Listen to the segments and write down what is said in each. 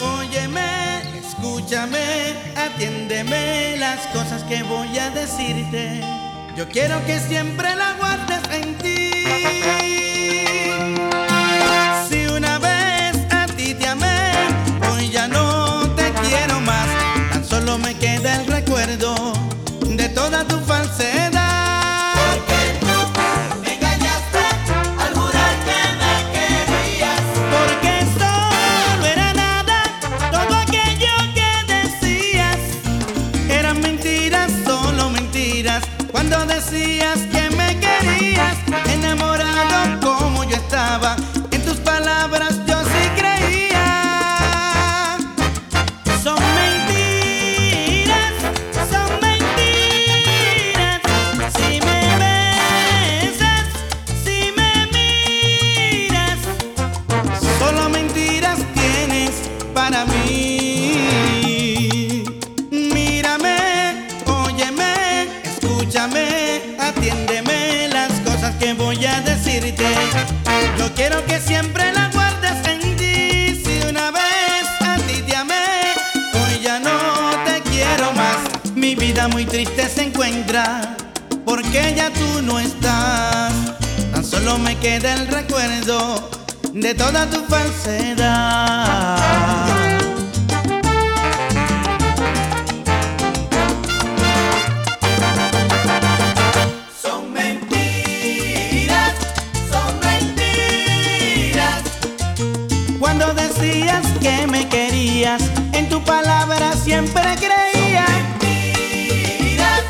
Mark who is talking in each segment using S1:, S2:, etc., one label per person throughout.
S1: Óyeme, escúchame, atiéndeme las cosas que voy a decirte. Yo quiero que siempre la guardes en ti. Cuando decías que me querías, enamorado como yo estaba. Yo quiero que siempre la guardes en ti. Si una vez a ti te amé, hoy ya no te quiero más. Mi vida muy triste se encuentra porque ya tú no estás. Tan solo me queda el recuerdo de toda tu falsedad. En tu palabra siempre creía.
S2: Son mentiras,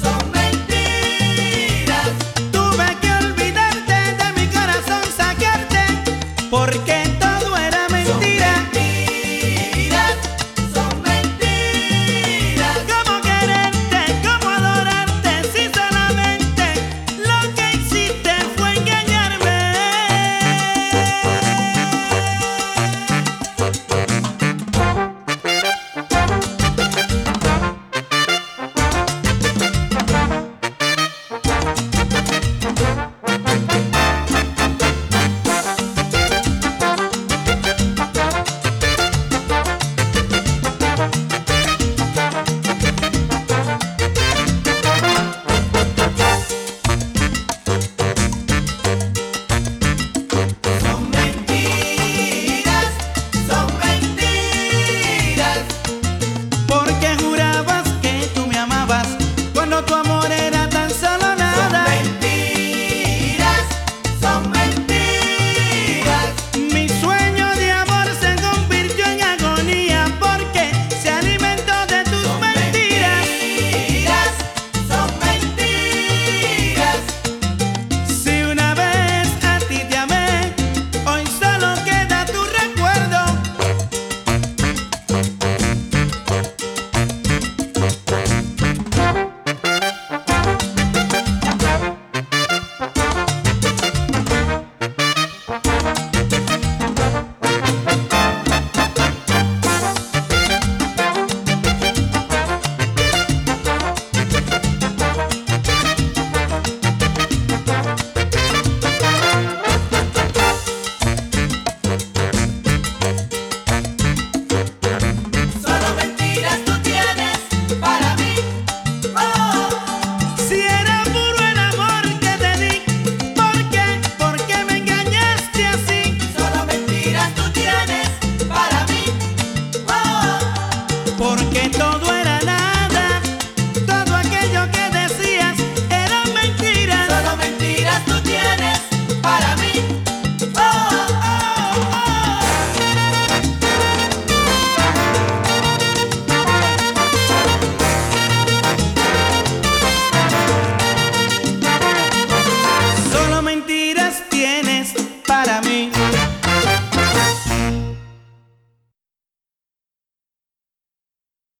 S2: son mentiras.
S1: Tuve que olvidarte de mi corazón, saquearte. ¿Por qué?
S2: dirás tú.